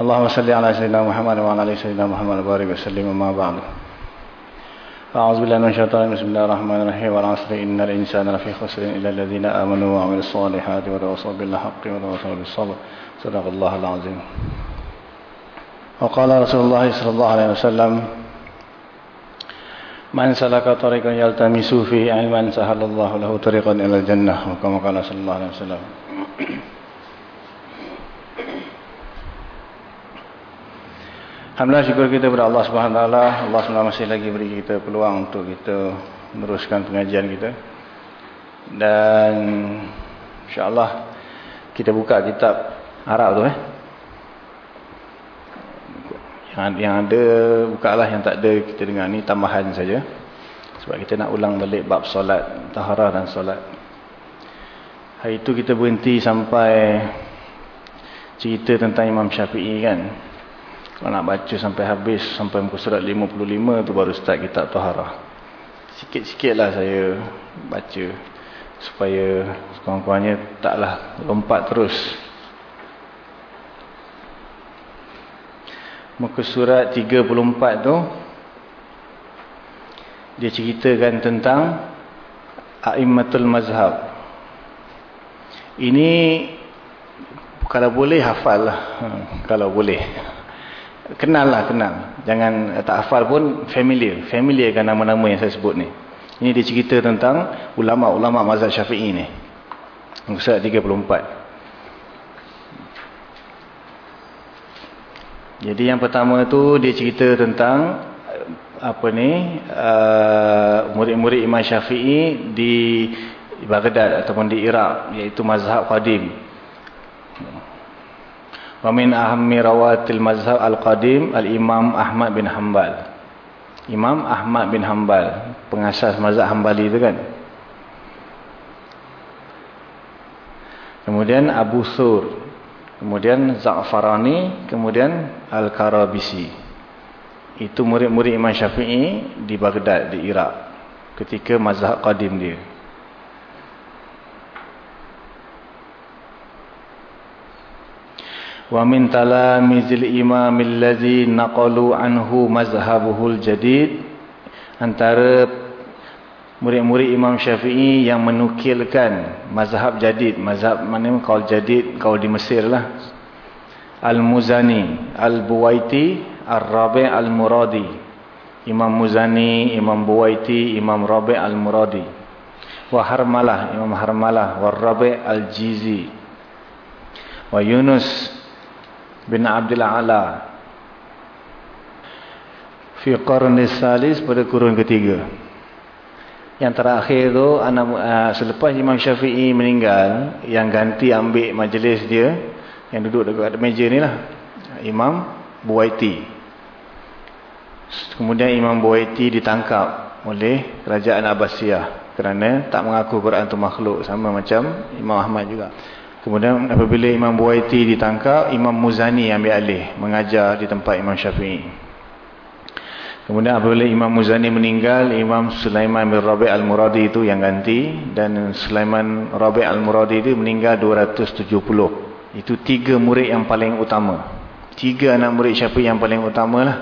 اللهم صل على سيدنا محمد وعلى آل سيدنا محمد وبارك وسلم وما بعد. أعوذ بالله من الشيطان بسم الله الرحمن الرحيم والعصر إن الإنسان لفي خسر إلا الذين آمنوا وعملوا الصالحات وتواصوا بالحق وتواصوا بالصبر. صدق الله العظيم. وقال رسول الله صلى الله عليه وسلم من سلك طريقا يلتمس فيه علما سهل الله له طريقا إلى الجنة. وكما قال صلى الله عليه وسلم. Alhamdulillah syukur kita kepada Allah Subhanahu taala. Allah SWT masih lagi beri kita peluang untuk kita meneruskan pengajian kita. Dan insya-Allah kita buka kitab Arab tu eh. Yang, yang ada bukalah yang tak ada kita dengar ni tambahan saja. Sebab kita nak ulang balik bab solat, taharah dan solat. Hari itu kita berhenti sampai cerita tentang Imam Syafi'i kan. Kalau nak baca sampai habis, sampai muka surat 55 tu baru start kitab Taharah. Sikit-sikit lah saya baca. Supaya sekurang-kurangnya taklah lompat terus. Muka surat 34 tu, dia ceritakan tentang A'immatul Mazhab. Ini kalau boleh hafal lah. Kalau boleh kenal lah kenal. Jangan tak hafal pun familiar. Familiar kan nama-nama yang saya sebut ni. Ini dia cerita tentang ulama-ulama mazhab syafi'i ni. Surat 34 jadi yang pertama tu dia cerita tentang apa ni murid-murid uh, Imam Syafi'i di Baghdad ataupun di Iraq iaitu mazhab qadim Wa min ahammi rawatil mazhab al-qadim al-imam Ahmad bin Hanbal. Imam Ahmad bin Hanbal, pengasas mazhab Hanbali itu kan. Kemudian Abu Sur. Kemudian Za'farani, kemudian Al-Karabisi. Itu murid-murid Imam Syafi'i di Baghdad, di Iraq. Ketika mazhab qadim dia. Wa min talamizil imam allazi naqalu anhu mazhabuhul jadid antara murid-murid Imam Syafi'i yang menukilkan mazhab jadid mazhab mana kaul jadid kaul di Mesir lah. Al-Muzani Al-Buwaiti Ar-Rabi' Al-Muradi. Imam Muzani Imam Buwaiti Imam Rabi' Al-Muradi. Wa Harmalah Imam Harmalah. Wa Rabi' Al-Jizi. Wa Yunus bin Abdul Ala. Fi qarni salis pada kurun ketiga. Yang terakhir tu anak uh, selepas Imam Syafi'i meninggal yang ganti ambil majlis dia yang duduk dekat meja ni lah Imam Buwaiti. Kemudian Imam Buwaiti ditangkap oleh kerajaan Abbasiyah kerana tak mengaku Quran tu makhluk sama macam Imam Ahmad juga Kemudian apabila Imam Buaiti ditangkap, Imam Muzani ambil alih mengajar di tempat Imam Syafi'i. Kemudian apabila Imam Muzani meninggal, Imam Sulaiman bin Rabi' Al-Muradi itu yang ganti dan Sulaiman Rabi' Al-Muradi itu meninggal 270. Itu tiga murid yang paling utama. Tiga anak murid Syafi'i yang paling utama lah.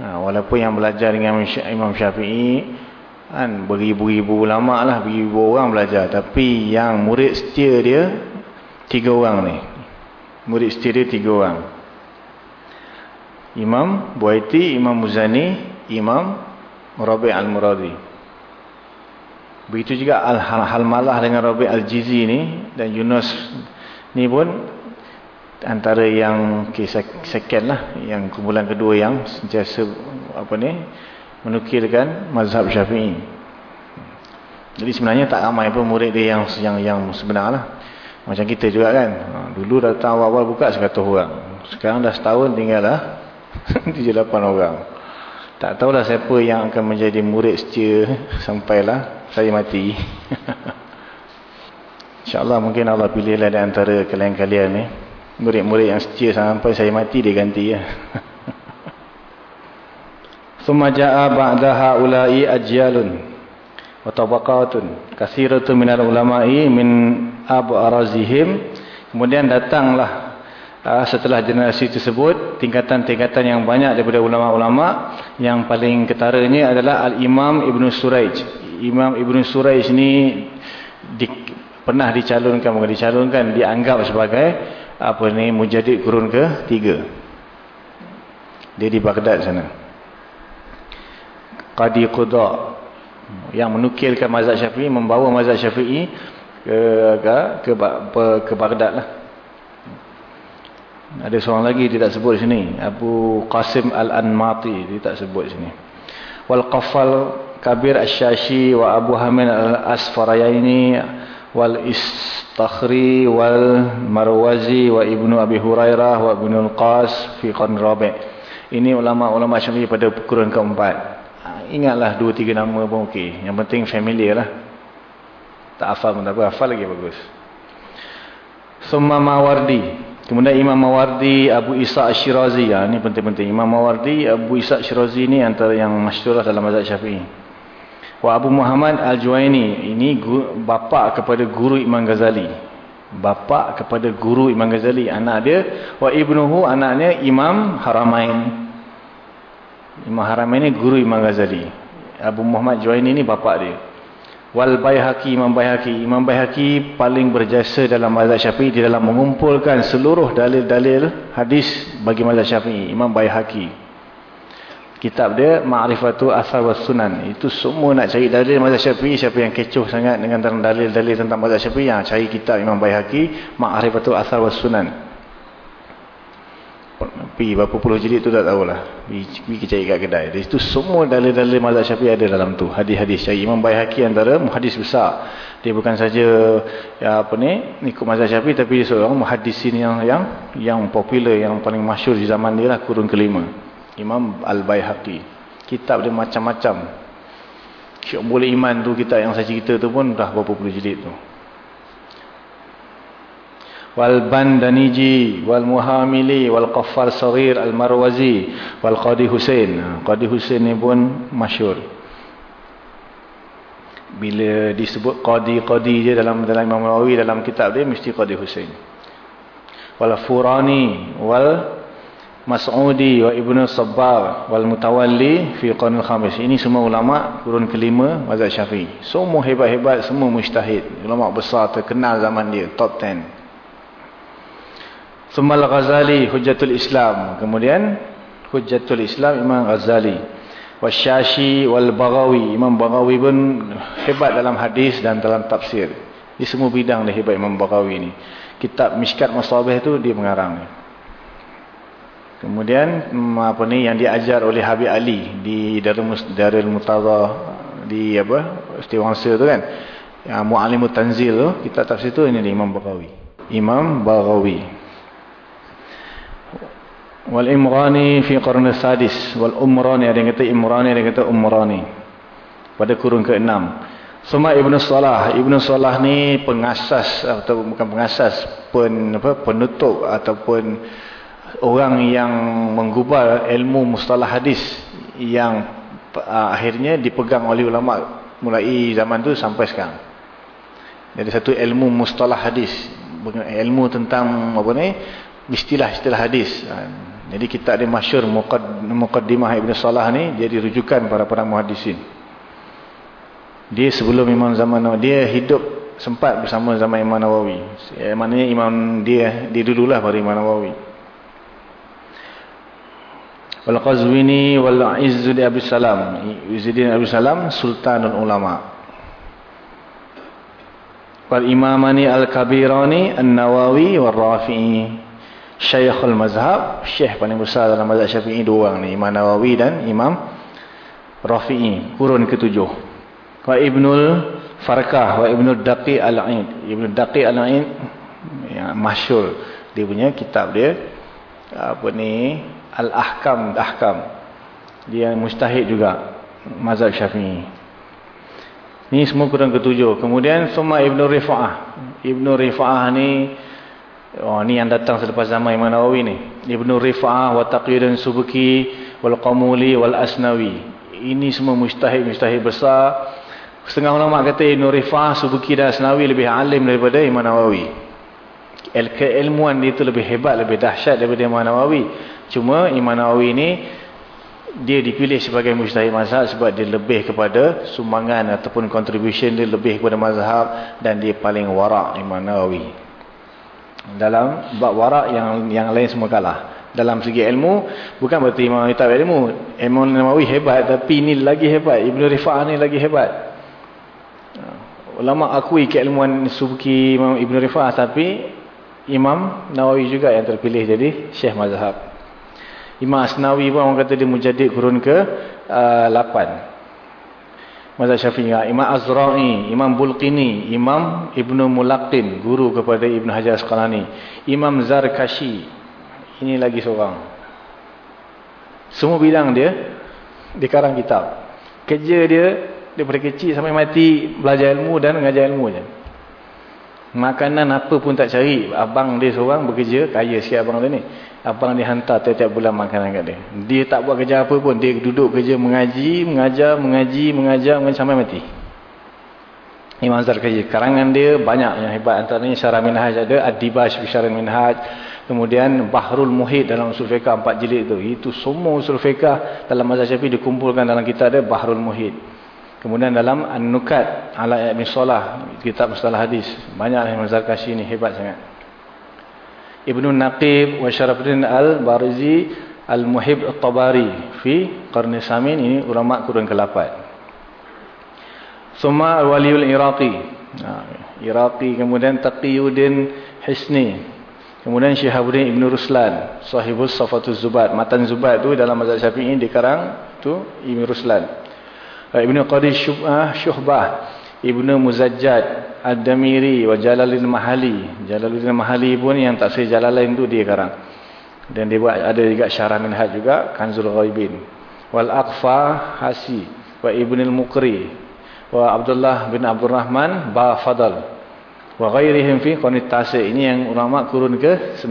Ha, walaupun yang belajar dengan Imam Syafi'i kan beribu-ribu ulama lah, beribu orang belajar. Tapi yang murid setia dia tiga orang ni. Murid setia dia tiga orang. Imam Buaiti, Imam Muzani Imam Rabi' Al-Muradi. Begitu juga Al-Halmalah dengan Rabi' Al-Jizi ni dan Yunus ni pun antara yang okay, second lah. Yang kumpulan kedua yang sentiasa apa ni menukilkan mazhab syafi'i. Jadi sebenarnya tak ramai pun murid dia yang yang, yang sebenar lah macam kita juga kan. Ha, dulu dah tahu awal buka 100 orang. Sekarang dah setahun tinggal lah Tujuh lapan orang. Tak tahulah siapa yang akan menjadi murid setia sampailah saya mati. InsyaAllah mungkin Allah pilihlah di antara kalian-kalian ni. Murid-murid yang setia sampai saya mati dia ganti ya. Thumma ja'a ba'da ha'ula'i ajyalun wa tabaqatun katsiratun minal ulama'i min ab'arazihim. Kemudian datanglah uh, setelah generasi tersebut tingkatan-tingkatan yang banyak daripada ulama-ulama. Yang paling ketaranya adalah al-Imam Ibn Suraij. Imam Ibn Suraij ni di, pernah dicalonkan bukan dicalonkan dianggap sebagai apa ni mujadid kurun ke tiga dia di Baghdad sana. Qadi Quda yang menukilkan mazhab Syafi'i membawa mazhab Syafi'i ke ke ke, ke, ke Baghdad lah. Ada seorang lagi dia tak sebut sini, Abu Qasim Al-Anmati dia tak sebut sini. Wal Qaffal Kabir Asy-Syashi wa Abu Hamid Al-Asfarayaini wal Istakhri wal Marwazi wa Ibnu Abi Hurairah wa Ibnu Al-Qas fi qarn rabi'. Ini ulama-ulama Syafi'i pada kurun keempat. Ingatlah dua tiga nama pun okey. Yang penting familiar lah. Tak hafal pun tak apa. Hafal lagi bagus. Summa Mawardi. Kemudian Imam Mawardi, Abu Isa Ash-Shirazi. Ya, ini penting-penting. Imam Mawardi, Abu Isa Ash-Shirazi ni antara yang masyur lah dalam mazhab syafi'i. Wa Abu Muhammad Al-Juwaini. Ini bapa kepada guru Imam Ghazali. Bapa kepada guru Imam Ghazali. Anak dia. Wa Ibnuhu anaknya Imam Haramain. Imam Haram ini guru Imam Ghazali. Abu Muhammad Juwaini ini bapa dia. Wal Baihaqi Imam Baihaqi. Imam Baihaqi paling berjasa dalam mazhab Syafi'i di dalam mengumpulkan seluruh dalil-dalil hadis bagi mazhab Syafi'i. Imam Baihaqi. Kitab dia Ma'rifatu Athar was Sunan. Itu semua nak cari dalil mazhab Syafi'i, siapa yang kecoh sangat dengan dalil-dalil tentang mazhab Syafi'i, yang cari kitab Imam Baihaqi Ma'rifatu Athar was Sunan pergi berapa puluh jilid tu tak tahulah. Pergi cari kat kedai. Dari situ semua dalil-dalil mazhab syafi'i ada dalam tu. Hadis-hadis cari Imam Bayhaqi antara hadis besar. Dia bukan saja ya apa ni ikut mazhab syafi'i tapi dia seorang muhaddisin yang yang yang popular yang paling masyur di zaman dia lah kurun kelima. Imam Al-Bayhaqi kitab dia macam-macam. Syuk boleh iman tu kitab yang saya cerita tu pun dah berapa puluh jilid tu wal bandaniji wal muhamili wal qaffar saghir al marwazi wal qadi husain ha, qadi husain ni pun masyhur. Bila disebut qadi-qadi je dalam dalam Imam Nawawi dalam kitab dia mesti qadi husain wal furani wal mas'udi wa ibnu sabbar wal mutawalli fi qarn khamis. Ini semua ulama kurun kelima mazhab syafi'i. Semua hebat-hebat semua mujtahid. Ulama besar terkenal zaman dia top 10 Sumal Ghazali Hujjatul Islam. Kemudian Hujjatul Islam Imam Ghazali. Wasyashi wal Baghawi. Imam Baghawi pun hebat dalam hadis dan dalam tafsir. Di semua bidang dia hebat Imam Baghawi ni. Kitab Mishkat Masabih tu dia mengarang. Kemudian hmm, apa ni yang diajar oleh Habib Ali di Darul Mutaza di apa? Istiwangsa tu kan. Yang Muallimut Tanzil tu, kitab tafsir tu ini Imam Baghawi. Imam Baghawi. Wal Imrani fi qarn sadis wal Umrani ada yang kata Imrani ada yang kata Umrani pada kurun ke-6. Suma Ibnu Salah, Ibnu Salah ni pengasas atau bukan pengasas, pen apa penutup ataupun orang yang menggubal ilmu mustalah hadis yang uh, akhirnya dipegang oleh ulama mulai zaman tu sampai sekarang. Jadi satu ilmu mustalah hadis, ilmu tentang apa ni? istilah-istilah hadis. Jadi kitab dia masyur Muqaddimah Ibn Salah ni dia dirujukan para para muhadisin. Dia sebelum Imam zaman dia hidup sempat bersama zaman Imam Nawawi. Eh, maknanya imam dia dia dululah pada Imam Nawawi. Wal Qazwini wal Izzud Abi Salam. Izzuddin Abi Salam Sultanul Ulama. Wal Imamani Al-Kabirani An-Nawawi wal Rafi'i. Syekhul Mazhab, Syekh paling besar dalam mazhab Syafi'i dua orang ni, Imam Nawawi dan Imam Rafi'i, kurun ketujuh. Wa Ibnul Farqah, wa Ibnul Daqi Al-Ain. Ibnul Daqi Al-Ain yang masyhur dia punya kitab dia apa ni Al-Ahkam. Ahkam. Dia mustahid juga. Mazhab Syafi'i. Ini semua kurang ketujuh. Kemudian Suma Ibn Rifa'ah. Ibn Rifa'ah ni Oh ni yang datang selepas zaman Imam Nawawi ni. Ibnu Rifa'ah wa Taqiyuddin Subki wal Qamuli wal Asnawi. Ini semua mujtahid-mujtahid besar. Setengah ulama kata Ibnu Rifa'ah, Subki dan Asnawi lebih alim daripada Imam Nawawi. El keilmuan dia itu lebih hebat, lebih dahsyat daripada Imam Nawawi. Cuma Imam Nawawi ni dia dipilih sebagai mujtahid mazhab sebab dia lebih kepada sumbangan ataupun contribution dia lebih kepada mazhab dan dia paling warak Imam Nawawi dalam bab warak yang yang lain semua kalah. Dalam segi ilmu bukan berarti Imam tak ilmu. Imam Nawawi hebat tapi ini lagi hebat. Ibn Rifa'ah ni lagi hebat. Ulama akui keilmuan Subki Imam Ibn Rifa'ah tapi Imam Nawawi juga yang terpilih jadi Syekh Mazhab. Imam Asnawi pun orang kata dia mujadid kurun ke uh, 8 Mazhab Syafi'i, Imam Azra'i, Imam Bulqini, Imam Ibnu Mulaqin, guru kepada Ibnu Hajar Asqalani, Imam Zarkashi. Ini lagi seorang. Semua bidang dia di karang kitab. Kerja dia daripada kecil sampai mati belajar ilmu dan mengajar ilmu je. Makanan apa pun tak cari. Abang dia seorang bekerja, kaya sikit abang dia ni. Abang dia hantar tiap-tiap bulan makanan kat dia. Dia tak buat kerja apa pun. Dia duduk kerja mengaji, mengajar, mengaji, mengajar, mengajar sampai mati. Imam Azhar kerja. Karangan dia banyak yang hebat. Antaranya Syarah Minhaj ada. Ad-Dibash Syarah Minhaj. Kemudian Bahrul Muhid dalam usul fiqah empat jilid tu. Itu semua usul fiqah dalam mazhab syafi'i dikumpulkan dalam kitab ada Bahrul Muhid. Kemudian dalam An-Nukat ala Ibn Salah. Kitab Mustalah Hadis. Banyak Imam Zarkashi ni hebat sangat. Ibnu Naqib wa Syarafuddin Al-Barizi Al-Muhib Al-Tabari fi Qarni Samin ini ulama kurun ke-8. Suma Al-Waliul Iraqi. Nah, Iraqi kemudian Taqiyuddin Hisni. Kemudian Syihabuddin Ibn Ruslan, Sahibus Safatuz Zubat. Matan Zubat tu dalam mazhab Syafi'i dikarang tu Ibn Ruslan. Ibn Qadi Syubah, Syuhbah. Ibnu Muzajjad Ad-Damiri Jalaluddin Mahali. Jalaluddin Mahali pun yang tak say Jalalain tu dia karang. Dan dia buat ada juga Syarah Minhaj juga Kanzul Ghaibin. Wal Aqfa Hasi wa Ibnul Muqri wa Abdullah bin Abdul Rahman Ba Fadal. Wa ghairihim fi qanit Ini yang ulama kurun ke-9.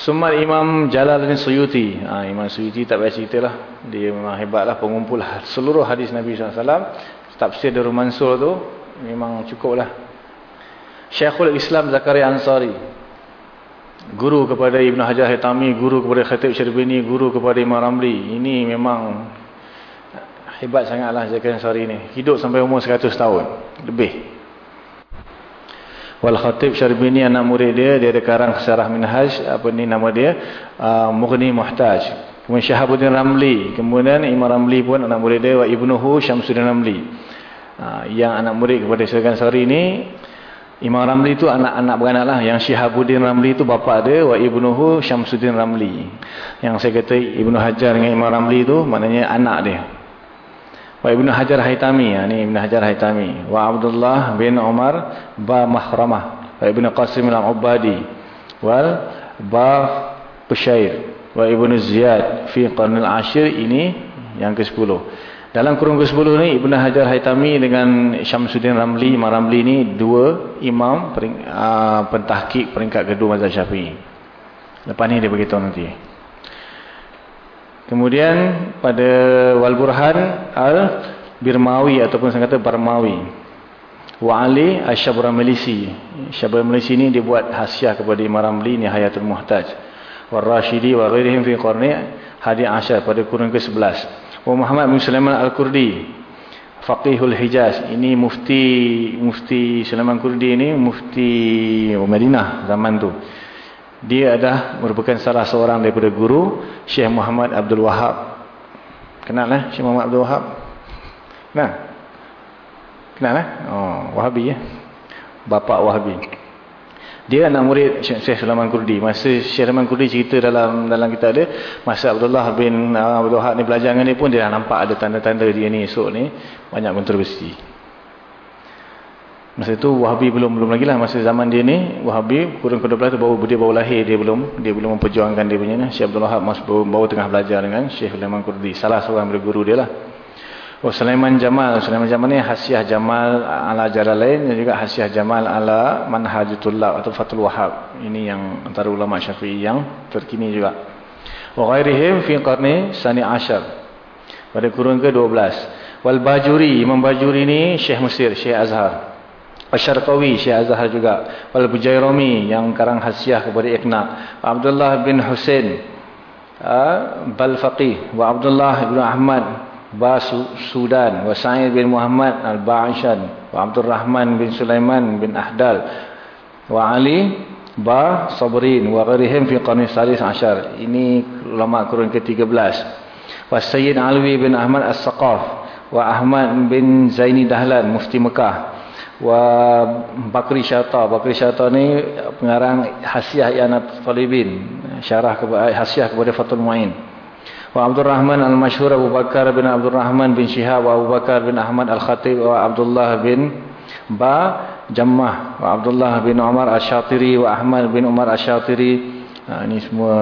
Sumar Imam Jalaluddin Suyuti. Ha, Imam Suyuti tak payah cerita lah. Dia memang hebatlah pengumpul seluruh hadis Nabi SAW. Tafsir Darul Mansur tu memang cukup lah. Syekhul Islam Zakaria Ansari. Guru kepada Ibn Hajar Hitami, guru kepada Khatib Syirbini, guru kepada Imam Ramli. Ini memang hebat sangatlah Zakaria Ansari ni. Hidup sampai umur 100 tahun. Lebih. Wal Khatib Syarbini anak murid dia dia ada karang Syarah Minhaj apa ni nama dia uh, Mughni Muhtaj. Kemudian Syahabuddin Ramli, kemudian Imam Ramli pun anak murid dia wa Ibnuhu Syamsuddin Ramli. Uh, yang anak murid kepada Syekh Sari ni Imam Ramli tu anak-anak beranak lah. Yang Syihabuddin Ramli tu bapa dia. Wa Ibnuhu Syamsuddin Ramli. Yang saya kata Ibnu Hajar dengan Imam Ramli tu maknanya anak dia. Wa Ibn Hajar Haytami, ya, ini Ibn Hajar Haytami. Wa Abdullah bin Umar ba Mahramah. Wa Ibn Qasim al-Ubadi. Wal ba Pushair. Wa Ibn Ziyad fi Qarnil Ashir ini yang ke-10. Dalam kurung ke-10 ni Ibn Hajar Haytami dengan Syamsuddin Ramli, Imam Ramli ni dua imam pering, uh, pentahkik peringkat kedua mazhab Syafi'i. Lepas ni dia beritahu nanti. Kemudian pada Wal Burhan Al-Birmawi ataupun saya kata Barmawi. Wa Ali Asyabra Melisi. Asyabra Melisi ni dia buat hasiah kepada Imam Ramli ni Hayatul Muhtaj. Wa Rashidi wa ghairihim fi qarni hadi asyar pada kurun ke-11. Wa Muhammad bin Sulaiman Al-Kurdi. Faqihul Hijaz. Ini mufti mufti Sulaiman Kurdi ni mufti Madinah zaman tu. Dia adalah merupakan salah seorang daripada guru Syekh Muhammad Abdul Wahab. Kenal lah Syekh Muhammad Abdul Wahab? Kenal? Kenal lah? Oh, Wahabi ya. Bapa Wahabi. Dia anak murid Syekh Sulaiman Kurdi. Masa Syekh Sulaiman Kurdi cerita dalam dalam kita ada, masa Abdullah bin Abdul Wahab ni belajar dengan dia pun dia dah nampak ada tanda-tanda dia ni esok ni banyak kontroversi. Masa itu Wahabi belum belum lagi lah. Masa zaman dia ni Wahabi kurun ke-12 tu baru dia baru lahir. Dia belum dia belum memperjuangkan dia punya ni. Syekh Abdul Wahab masih baru, baru tengah belajar dengan Syekh Sulaiman Kurdi. Salah seorang dari guru dia lah. Oh Sulaiman Jamal. Sulaiman Jamal ni Hasiah Jamal ala Jalalain dan juga Hasiah Jamal ala Manhajutullah atau Fatul Wahab. Ini yang antara ulama Syafi'i yang terkini juga. Wa ghairihim fi qarni sani ashar. Pada kurun ke-12 wal Bajuri. Imam Bajuri ni Syekh Mesir Syekh Azhar Asyarqawi Syekh Azhar juga. Wal Bujairami yang karang hasiah kepada Iqna. Abdullah bin Husain uh, Balfaqih wa Abdullah bin Ahmad Ba Sudan. Wa Sa'id bin Muhammad Al-Ba'ishan. Wa Abdul Rahman bin Sulaiman bin Ahdal. Wa Ali Ba Sabrin. Wa gharihim fi qarni salis ashar ini ulama kurun ke-13 wa Sayyid Alwi bin Ahmad As-Saqaf. Wa Ahmad bin Zaini Dahlan mufti Mekah wa Bakri Syata. Bakri Syata ni pengarang Hasiah Ianat Talibin. Syarah Hasiah kepada Fatul Muin. Wa Abdul Rahman Al-Mashhur Abu Bakar bin Abdul Rahman bin Shihab wa Abu Bakar bin Ahmad Al-Khatib wa Abdullah bin Ba Jammah wa Abdullah bin Umar Ash-Shatiri wa Ahmad bin Umar Ash-Shatiri. Ha, ini semua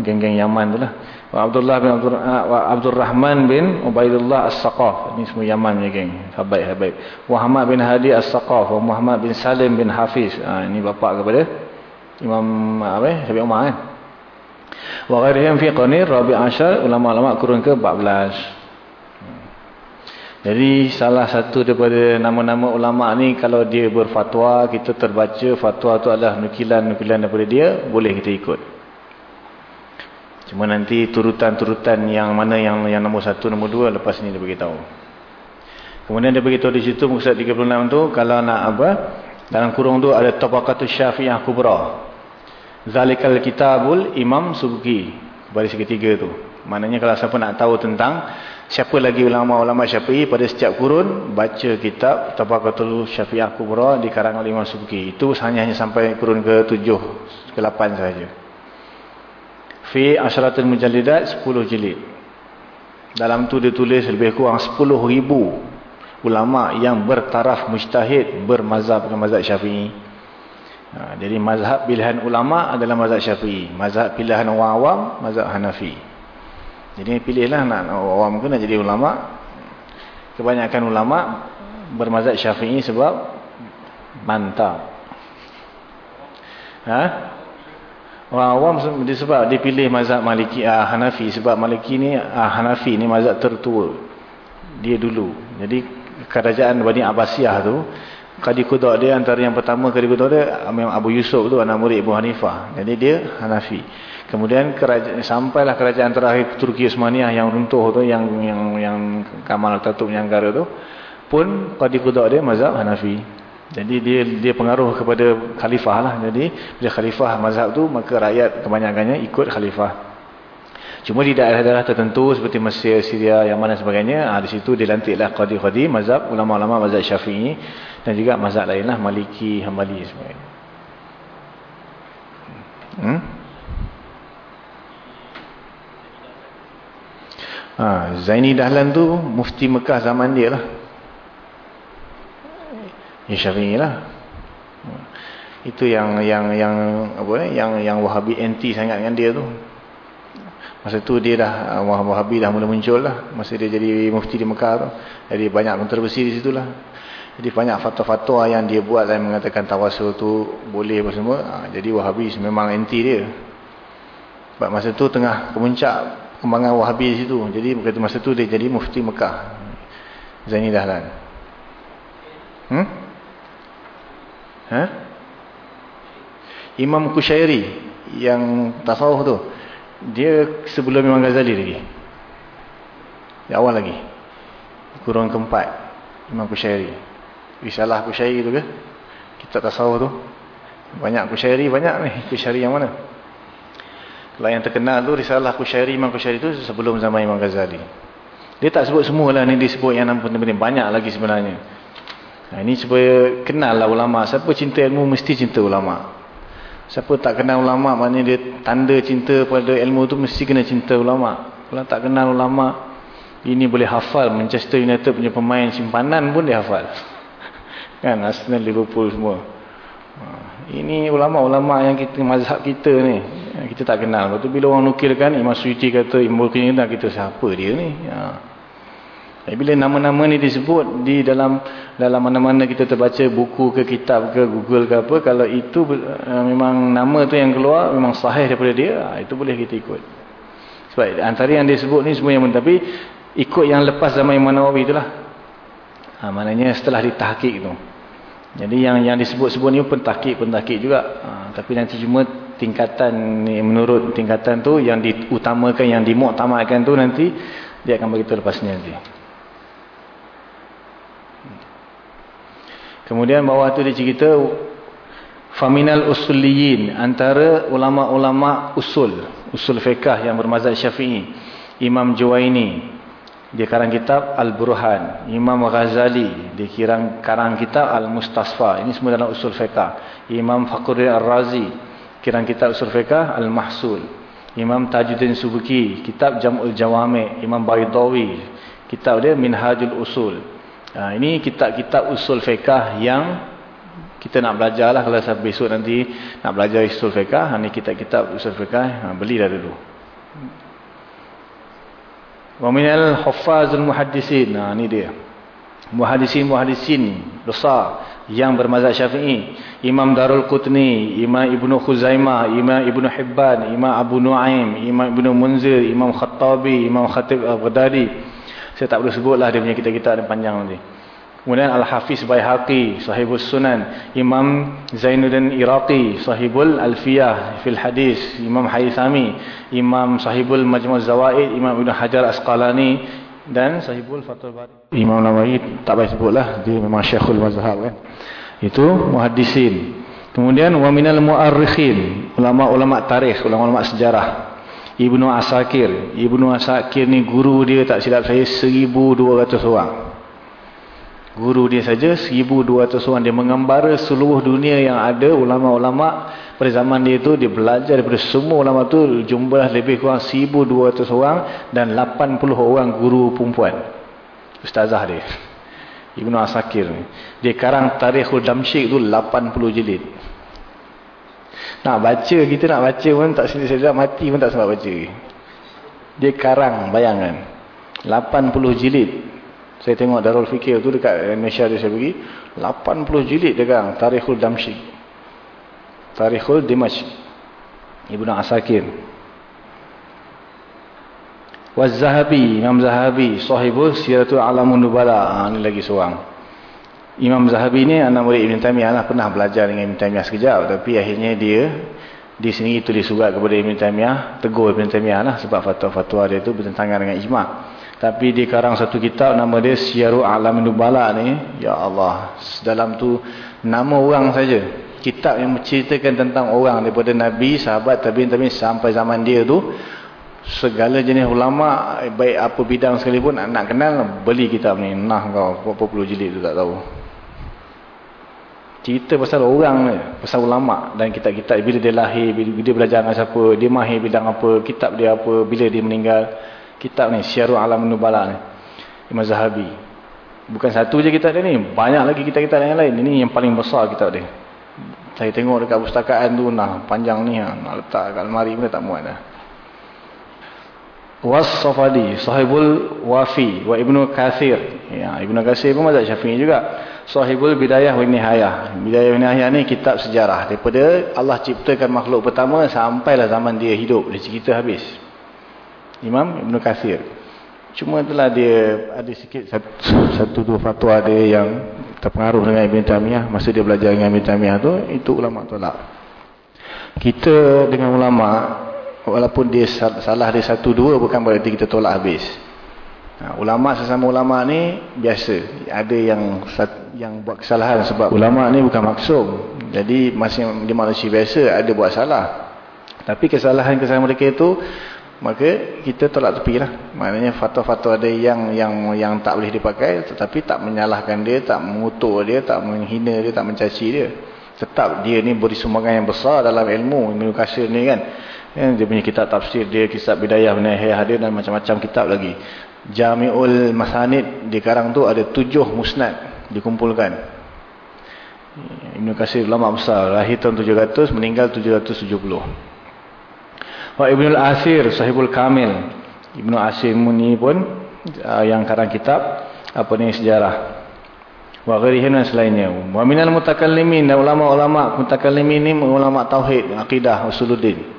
geng-geng Yaman tu lah wa Abdullah bin Abdul, wa Abdul Rahman bin Ubaidullah As-Saqaf. Ini semua Yaman punya geng. Habaib-habaib Muhammad bin Hadi As-Saqaf Muhammad bin Salim bin Hafiz. Ha, ini bapa kepada Imam apa eh Syafiq Umar kan wa ghairihim fi qarni rabi' ashar ulama-ulama kurun ke-14 jadi salah satu daripada nama-nama ulama ni kalau dia berfatwa kita terbaca fatwa tu adalah nukilan-nukilan daripada dia boleh kita ikut Cuma nanti turutan-turutan yang mana yang yang nombor satu, nombor dua lepas ni dia beritahu. Kemudian dia beritahu di situ muka 36 tu kalau nak apa dalam kurung tu ada tabaqatus syafi'ah kubra. Zalikal kitabul Imam Subuki baris ketiga tu. Maknanya kalau siapa nak tahu tentang siapa lagi ulama-ulama Syafi'i pada setiap kurun baca kitab Tabaqatul Syafi'ah Kubra di karangan Imam Subuki. Itu hanya sampai kurun ke-7 ke-8 saja fi asyaratul mujallidat 10 jilid. Dalam tu dia tulis lebih kurang 10 ribu ulama yang bertaraf mujtahid bermazhab ke mazhab syafi'i. Ha, jadi mazhab pilihan ulama adalah mazhab syafi'i. Mazhab pilihan orang awam mazhab hanafi. Jadi pilihlah nak, nak awam ke nak jadi ulama. Kebanyakan ulama bermazhab syafi'i sebab mantap. Ha? Awam disebab dia pilih mazhab Maliki ah, Hanafi sebab Maliki ni ah, Hanafi ni mazhab tertua. Dia dulu. Jadi kerajaan Bani Abbasiyah tu Qadi Qudak dia antara yang pertama Qadi Qudak dia Imam Abu Yusuf tu anak murid Abu Hanifah. Jadi dia Hanafi. Kemudian kerajaan, sampailah kerajaan terakhir Turki Osmaniyah yang runtuh tu yang yang yang Kamal Atatürk Nyanggara tu pun Qadi Qudak dia mazhab Hanafi. Jadi dia dia pengaruh kepada khalifah lah. Jadi bila khalifah mazhab tu maka rakyat kebanyakannya ikut khalifah. Cuma di daerah-daerah tertentu seperti Mesir, Syria, yang mana sebagainya, ah di situ dilantiklah qadi-qadi mazhab ulama-ulama mazhab Syafi'i dan juga mazhab lainlah Maliki, Hambali sebagainya. Hmm? Ha, Zaini Dahlan tu mufti Mekah zaman dia lah. Ya Syafi'i lah. Itu yang yang yang apa ni? Yang yang Wahabi anti sangat dengan dia tu. Masa tu dia dah Wahabi dah mula muncul lah. Masa dia jadi mufti di Mekah tu. Jadi banyak kontroversi di situ lah. Jadi banyak fatwa-fatwa yang dia buat dan mengatakan tawasul tu boleh apa semua. Ha, jadi Wahabi memang anti dia. Sebab masa tu tengah kemuncak kembangan Wahabi di situ. Jadi masa tu dia jadi mufti Mekah. Zaini Dahlan. Hmm? Ha? Imam Kushairi yang tasawuf tu dia sebelum Imam Ghazali lagi. Di awal lagi. Kurun keempat Imam Kushairi. Risalah Kushairi tu ke? Kita tasawuf tu. Banyak Kushairi banyak ni. Kushairi yang mana? Kalau yang terkenal tu Risalah Kushairi Imam Kushairi tu sebelum zaman Imam Ghazali. Dia tak sebut semua lah ni dia sebut yang penting-penting banyak lagi sebenarnya Nah, ini supaya kenal lah ulama. Siapa cinta ilmu mesti cinta ulama. Siapa tak kenal ulama maknanya dia tanda cinta pada ilmu tu mesti kena cinta ulama. Kalau tak kenal ulama ini boleh hafal Manchester United punya pemain simpanan pun dia hafal. kan Arsenal Liverpool semua ha, ini ulama-ulama yang kita mazhab kita ni kita tak kenal lepas tu bila orang nukilkan Imam Suyuti kata Imam Qini kita siapa dia ni ha. Bila nama-nama ni disebut di dalam dalam mana-mana kita terbaca buku ke kitab ke Google ke apa kalau itu uh, memang nama tu yang keluar memang sahih daripada dia uh, itu boleh kita ikut. Sebab antara yang disebut ni semua yang tapi ikut yang lepas zaman Imam Nawawi itulah. Ha, maknanya setelah ditahqiq tu. Jadi yang yang disebut-sebut ni tahqiq juga. Ha, tapi nanti cuma tingkatan ni menurut tingkatan tu yang diutamakan yang dimuktamadkan tu nanti dia akan beritahu lepas ni nanti. Kemudian bawah tu dia cerita faminal usuliyin antara ulama-ulama usul, usul fiqh yang bermazhab Syafi'i. Imam Juwaini dia karang kitab Al-Burhan, Imam Ghazali dia kirang karang kitab Al-Mustasfa. Ini semua dalam usul fiqh. Imam Fakhruddin Ar-Razi kirang kitab usul fiqh Al-Mahsul. Imam Tajuddin Subuki kitab Jam'ul Jawami', Imam Baidawi kitab dia Minhajul Usul. Ha, ini kitab-kitab usul fiqah yang kita nak belajar lah kalau besok nanti nak belajar usul fiqah. Ha, ini kitab-kitab usul fiqah, ha, belilah dulu. Wa minal huffazul muhaddisin. Ha, ini dia. Muhaddisin-muhaddisin besar yang bermazhab syafi'i. Imam Darul Qutni, Imam Ibn Khuzaimah, Imam Ibn Hibban, Imam Abu Nu'aim, Imam Ibn Munzir, Imam Khattabi, Imam Khatib Al-Ghadari. Saya tak perlu sebutlah dia punya kita-kita ada panjang nanti. Kemudian Al-Hafiz Bayhaqi, Sahibul Sunan. Imam Zainuddin Iraqi, Sahibul Alfiyah fil Hadis. Imam Haythami, Imam Sahibul Majmuz Zawaid, Imam Ibn Hajar Asqalani dan Sahibul Fatul Bari. Imam Nawawi tak payah sebutlah, dia memang Syekhul Mazhab kan. Itu muhaddisin. Kemudian wa minal muarrikhin, ulama-ulama tarikh, ulama-ulama sejarah. Ibnu Asakir. Ibnu Asakir ni guru dia tak silap saya 1200 orang. Guru dia saja 1200 orang. Dia mengembara seluruh dunia yang ada ulama-ulama pada zaman dia itu dia belajar daripada semua ulama tu jumlah lebih kurang 1200 orang dan 80 orang guru perempuan. Ustazah dia. Ibnu Asakir ni. Dia karang Tarikhul Damsyik tu 80 jilid. Nak baca, kita nak baca pun tak sedap mati pun tak sempat baca. Dia karang, bayangkan. 80 jilid. Saya tengok Darul Fikir tu dekat Indonesia dia saya pergi. 80 jilid dia karang. Tarikhul Damsyik. Tarikhul Dimash. Ibn Asakir. Waz-Zahabi, Imam Zahabi, sahibul Siratul Alamun Nubala. Ha, ini lagi seorang. Imam Zahabi ni anak murid Ibn Taymiyah lah pernah belajar dengan Ibn Taymiyah sekejap. Tapi akhirnya dia di sini tulis surat kepada Ibn Taymiyah tegur Ibn Taymiyah lah sebab fatwa-fatwa dia tu bertentangan dengan ijma' tapi di karang satu kitab nama dia Syiaru Alam Nubala ni. Ya Allah dalam tu nama orang saja. Kitab yang menceritakan tentang orang daripada Nabi, sahabat, tabi'in, tabi'in sampai zaman dia tu segala jenis ulama baik apa bidang sekalipun nak kenal beli kitab ni. Nah kau berapa puluh jilid tu tak tahu cerita pasal orang ni, pasal ulama dan kitab-kitab bila dia lahir, bila dia belajar dengan siapa, dia mahir bidang apa, kitab dia apa, bila dia meninggal. Kitab ni Syiarul Alam Nubala ni. Imam Zahabi. Bukan satu je kitab dia ni, banyak lagi kitab-kitab yang lain. Ini yang paling besar kitab dia. Saya tengok dekat pustakaan tu nah panjang ni ha, nak letak kat almari pun tak muat dah. Was-Safadi, Sahibul Wafi wa Ibnu Katsir. Ya, Ibnu Katsir pun mazhab Syafi'i juga. Sahibul Bidayah wa Nihayah. Bidayah wa Nihayah ni kitab sejarah. Daripada Allah ciptakan makhluk pertama sampailah zaman dia hidup. Dia cerita habis. Imam Ibn Kathir. Cuma itulah dia ada sikit satu, satu dua fatwa dia yang terpengaruh dengan Ibn Tamiyah. Masa dia belajar dengan Ibn Tamiyah tu, itu ulama tolak. Kita dengan ulama, walaupun dia salah dia satu dua, bukan berarti kita tolak habis. Ha, ulama sesama ulama ni biasa. Ada yang yang buat kesalahan sebab ulama ni bukan maksum. Jadi masing dia manusia biasa ada buat salah. Tapi kesalahan-kesalahan mereka itu maka kita tolak tepi lah. Maknanya fatwa-fatwa ada yang yang yang tak boleh dipakai tetapi tak menyalahkan dia, tak mengutuk dia, tak menghina dia, tak mencaci dia. Tetap dia ni beri sumbangan yang besar dalam ilmu, ilmu kasir ni kan. Dia punya kitab tafsir dia, kisah bidayah, bidayah hadir dan macam-macam kitab lagi. Jami'ul Masanid di Karang tu ada tujuh musnad dikumpulkan. Ibn Qasir ulama besar. Lahir tahun 700, meninggal 770. Wa Ibn Al-Asir, sahibul kamil. Ibn Asir ni pun uh, yang karang kitab apa ni sejarah. Wa ghairihin dan selainnya. Wa minal mutakallimin dan ulama-ulama mutakallimin ni ulama tauhid, akidah, usuluddin.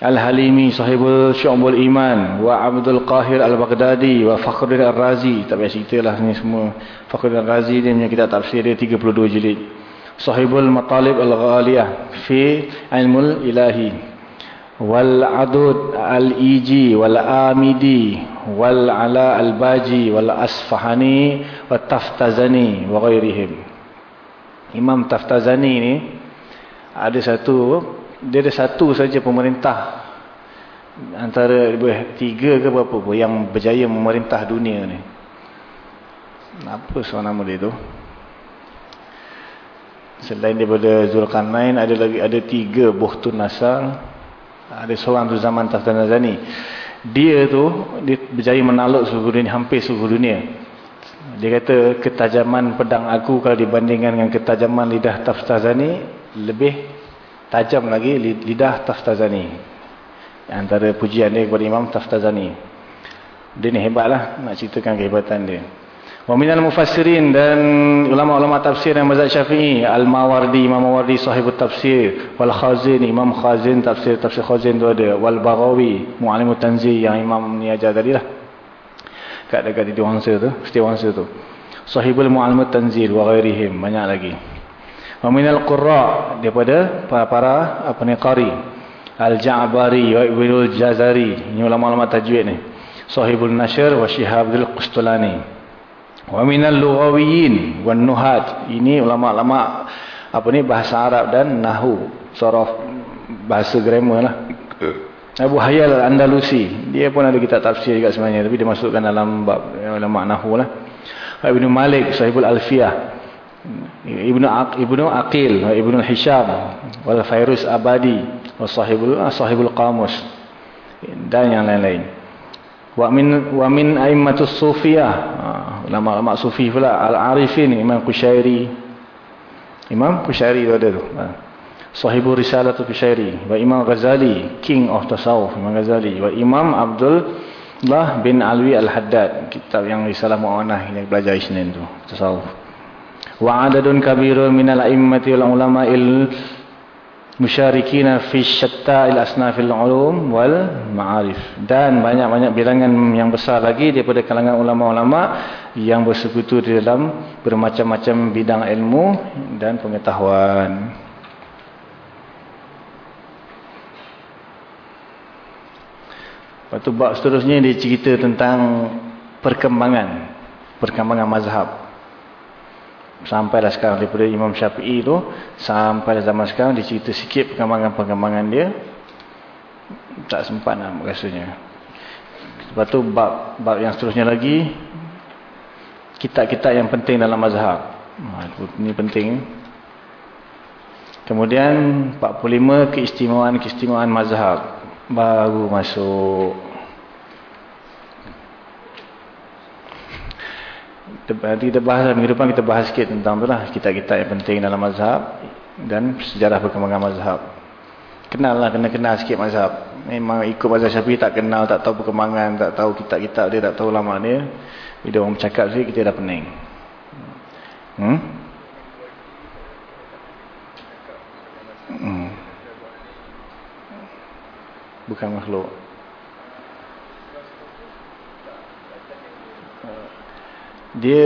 Al-Halimi sahibul Syu'bul Iman wa Abdul Qahir Al-Baghdadi wa Fakhruddin Ar-Razi. Tak payah ceritalah ni semua. Fakhruddin Ar-Razi dia punya kitab tafsir dia 32 jilid. Sahibul Matalib Al-Ghaliyah fi Ilmul Ilahi. Wal Adud Al-Iji wal Amidi wal Ala Al-Baji wal Asfahani wa Taftazani wa ghairihim. Imam Taftazani ni ada satu dia ada satu saja pemerintah. Antara tiga ke berapa pun yang berjaya memerintah dunia ni. Apa soal nama dia tu? Selain daripada Zulkarnain ada lagi ada tiga Buhtun Nasar ada seorang tu zaman Taftan Nazani. Dia tu dia berjaya menaluk seluruh dunia hampir seluruh dunia. Dia kata ketajaman pedang aku kalau dibandingkan dengan ketajaman lidah Taftazani lebih tajam lagi lidah Taftazani. Antara pujian dia kepada Imam Taftazani. Dia ni hebatlah nak ceritakan kehebatan dia. Wa minal mufassirin dan ulama-ulama tafsir yang mazhab syafi'i al-mawardi Imam Mawardi sahibut tafsir wal khazin Imam khazin tafsir tafsir khazin tu ada wal baghawi mu'alimut tanzi yang Imam ni ajar tadi lah kat dekat di wangsa tu setiap wangsa tu. Sahibul mu'alimut tanzil wa ghairihim banyak lagi wa minal qurra daripada para, para apa ni qari. Al-ja'bari wa ibnul jazari. Ini ulama-ulama tajwid ni. Sahibul nashr wa shihabul qustulani wa minal lughawiyin wan nuhat. Ini ulama-ulama apa ni bahasa Arab dan nahu. Sorof bahasa grammar lah. Abu Hayal Andalusi dia pun ada kitab tafsir juga sebenarnya tapi dia masukkan dalam bab ulama nahu lah. Ibnu Malik sahibul alfiyah Ibnu Ibnu Aqil, Ibnu Hisham, wal Fairuz Abadi, wa sahibul sahibul qamus dan yang lain-lain. Wa min wa min aimmatus sufiyah, ulama-ulama sufi pula al-arifin Imam Qushairi. Imam Qushairi tu ada tu. Sahibul Risalatul Qushairi wa Imam Ghazali, king of tasawuf Imam Ghazali wa Imam Abdullah bin Alwi Al-Haddad, kitab yang Risalah Mu'awanah yang belajar Isnin tu, tasawuf wa adadun kabirun minal a'immati wal ulama'il musyarakina fi syatta'il asnafil ulum wal ma'arif. Dan banyak-banyak bilangan yang besar lagi daripada kalangan ulama-ulama yang bersekutu di dalam bermacam-macam bidang ilmu dan pengetahuan. Lepas tu bab seterusnya dia cerita tentang perkembangan perkembangan mazhab Sampailah sekarang daripada Imam Syafi'i tu sampai zaman sekarang dicerita sikit perkembangan-perkembangan dia. Tak sempat nak rasanya. Lepas tu bab, bab yang seterusnya lagi kitab-kitab yang penting dalam mazhab. Ha, ini penting. Kemudian 45 keistimewaan-keistimewaan mazhab baru masuk nanti kita bahas minggu depan kita bahas sikit tentang tu lah kitab-kitab yang penting dalam mazhab dan sejarah perkembangan mazhab. Kenal lah kena kenal sikit mazhab. Memang ikut mazhab syafi'i tak kenal tak tahu perkembangan tak tahu kitab-kitab dia tak tahu lama dia. Bila orang bercakap sikit kita dah pening. Hmm? Hmm. bukan makhluk dia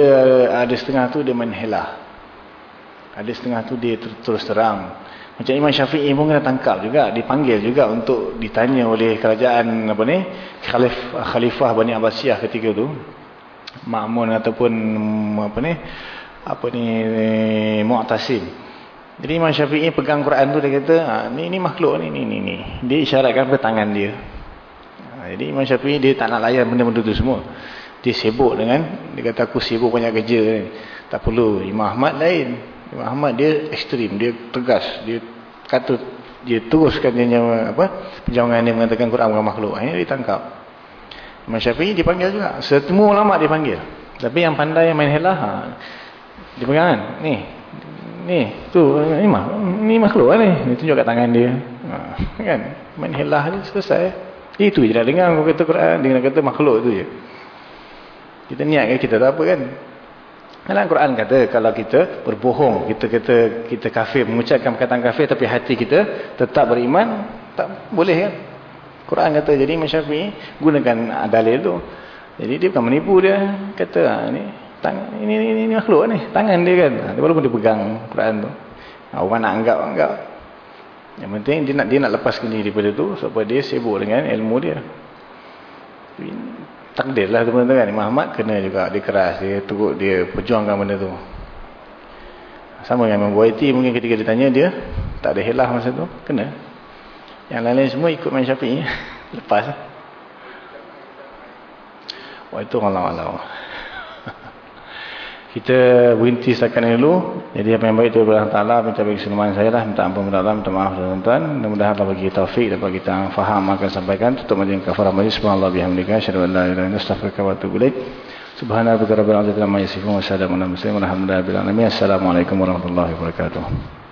ada setengah tu dia main helah ada setengah tu dia terus terang. Macam Imam Syafi'i pun kena tangkap juga dipanggil juga untuk ditanya oleh kerajaan apa ni Khalif, Khalifah Bani Abbasiyah ketika tu. Ma'mun ataupun apa ni apa ni Mu'tasim. Jadi Imam Syafi'i pegang Quran tu dia kata ha, ni ni makhluk ni ni ni ni. Dia isyaratkan ke tangan dia. Ha, jadi Imam Syafi'i dia tak nak layan benda-benda tu semua dia sibuk dengan dia kata aku sibuk banyak kerja ni. tak perlu Imam Ahmad lain Imam Ahmad dia ekstrim dia tegas dia kata dia teruskan dia apa perjuangan dia mengatakan Quran bukan makhluk akhirnya ditangkap Imam Syafi'i dipanggil juga semua ulama dipanggil tapi yang pandai yang main helah ha, Dia pegang kan? Ni. Ni. Tu. Ni, mah, ni makhluk kan ni. Dia tunjuk kat tangan dia. Ha, kan? Main helah je selesai. Itu je dah dengar aku kata Quran. Dia kata makhluk tu je. Kita niat kan kita tak apa kan? Dalam Quran kata kalau kita berbohong, kita kata kita kafir, mengucapkan perkataan kafir tapi hati kita tetap beriman, tak boleh kan? Quran kata jadi Imam Syafi'i gunakan dalil tu. Jadi dia bukan menipu dia, kata ha, ni tang ini, ini ini makhluk ni, tangan dia kan. Dia walaupun dia pegang Quran tu. Ha, orang nak anggap anggap. Yang penting dia nak dia nak lepaskan diri daripada tu sebab dia sibuk dengan ilmu dia takdir lah teman-teman Ahmad kena juga dia keras dia turut dia perjuangkan benda tu. Sama dengan Imam Buaiti mungkin ketika dia tanya dia tak ada helah masa tu kena. Yang lain-lain semua ikut Imam Syafi'i. Lepas. Wah itu Allah-Allah kita berhenti setakat ini dulu. Jadi apa yang baik itu Allah Ta'ala. Minta bagi senuman saya lah. Minta ampun kepada Allah. Minta maaf kepada tuan-tuan. Mudah-mudahan Allah bagi taufik. Dapat kita faham akan sampaikan. Tutup majlis kafarah majlis. Subhanallah bihamdika. Syarul Allah ilaha illa astaghfiruka wa atubu ilaik. Subhanallah rabbil izzati amma yasifun wa salamun alal mursalin. Alhamdulillah Assalamualaikum warahmatullahi wabarakatuh.